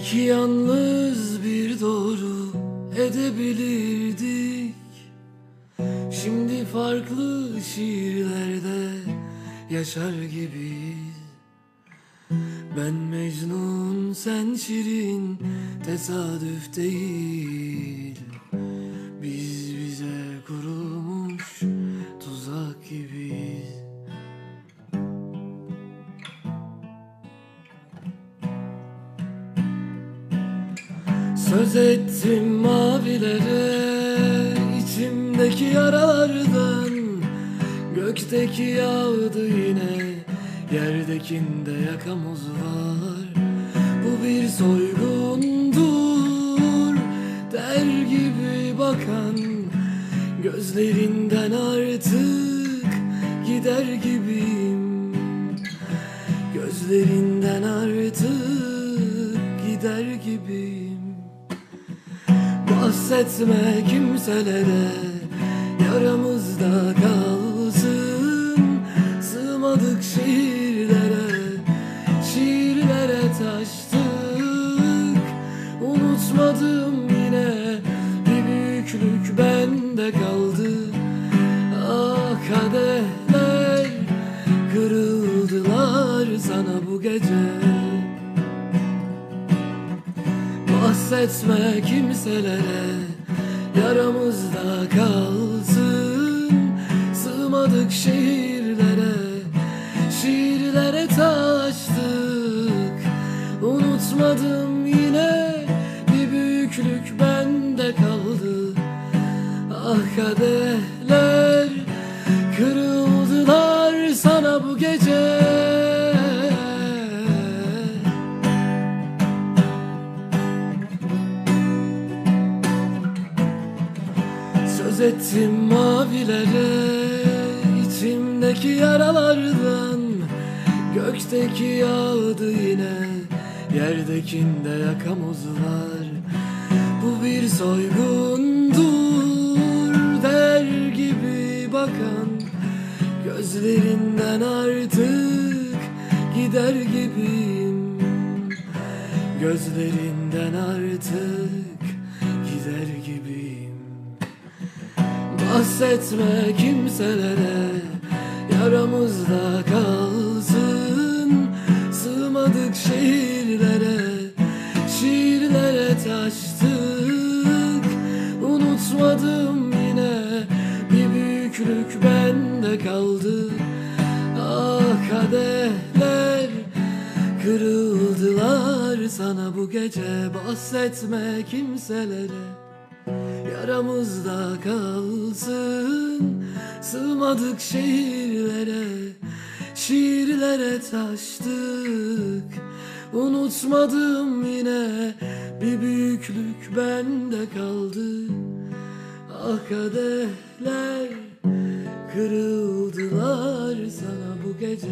İki yalnız bir doğru edebilirdik. Şimdi farklı şiirlerde yaşar gibiyiz. Ben Mecnun sen Şirin tesadüf değil. Biz bize kurulmuş tuzak gibiyiz Söz ettim mavilere içimdeki yaralardan Gökteki yağdı yine Yerdekinde yakamoz var. Bu bir soygundur Der gibi bakan. Gözlerinden artık Gider gibiyim. Gözlerinden artık Gider gibiyim Bahsetme kimselere Yaramızda kalsın. Sığmadık şiirlere Şiirlere taştık. Unutmadım yine Bir büyüklük bende kaldı. Ah kadehler Kırıldılar sana bu gece Bahsetme kimselere Yaramızda kalsın. Sığmadık şiirlere Şiirlere taştık. Unutmadım yine Bir büyüklük bende kaldı. Ah kadehler Kırıldılar Söz ettim mavilere içimdeki yaralardan. Gökteki yağdı yine Yerdekinde yakamoz var Bu bir soygundur Der gibi bakan. Gözlerinden artık Gider gibiyim. Gözlerinden artık Gider gibiyim Bahsetme kimselere Yaramızda kalsın. Sığmadık şiirlere Şiirlere taştık. Unutmadım yine Bir büyüklük bende kaldı. Ah kadehler Kırıldılar sana bu gece. Bahsetme kimselere Yaramızda kalsın. Sığmadık şiirlere Şiirlere taştık. Unutmadım yine Bir büyüklük bende kaldı. Ah kadehler Kırıldılar sana bu gece